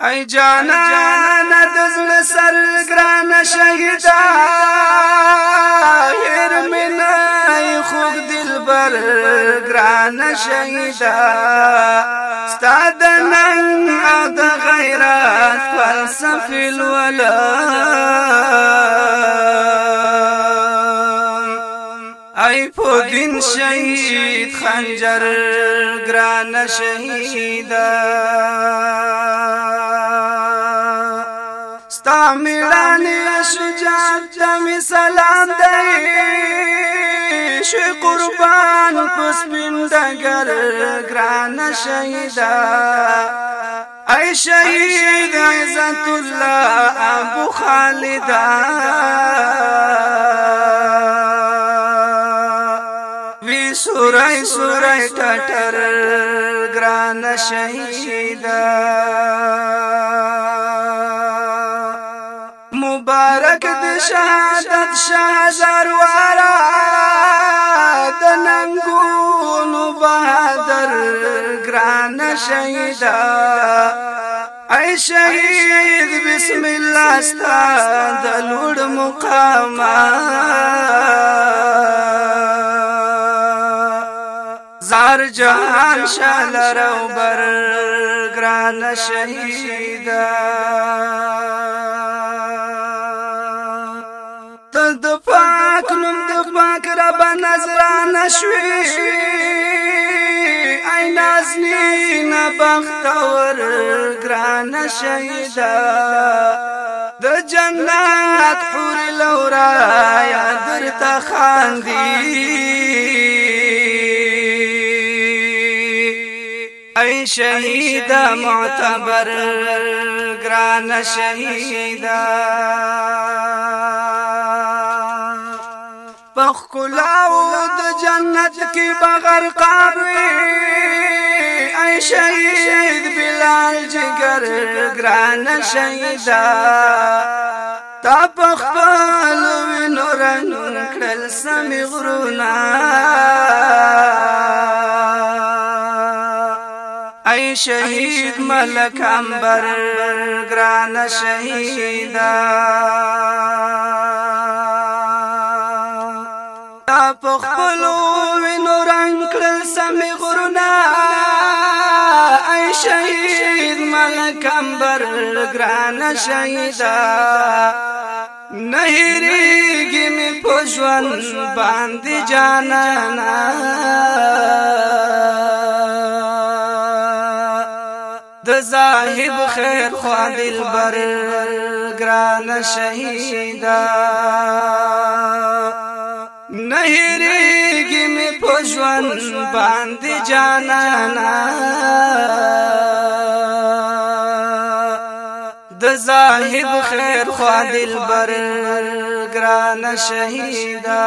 ای جانا د زړه سر ګران شهیدا هر مینا ای خوب دلبر ګران شهیدا ستاد نن د غیرت فلسفه الولا ای په دین شهید خنجر ګران شهیدا ستا میړانه شجاعت ته سلام دی شوی قربان پس پیندګر ګران شهیدا ای شهید عزت الله ابو خالدا وی سورای سورای ټټر ګران شهیدا د شهادت شهزار وارا د ننګونو بهادر ګران شهیدا اے شهید بسم الله ستا د لوړ مقام زار جهان شال رو بر ګران شهیدا شوی ای نازنی نبختور گران شیدا د جنت حور لورا یا درت خاندی ای شهیدا معتبر گران شهیدا پخ کلاو جنت کی بغر قابی اے شہید بلال جگر گران شہیدا تا پخپل وینو رنگ کړل سم غرونا اے شہید ملک امبر گران سمې غرونه ای شهید ملک انبر ګران شهیدا نهریږي می پښون باندې جانانا د زاهب خیر خو دلبر ګران شهیدا ژوند باندې جانانا د زاهد خیر خوا دلبر ګران شهیدا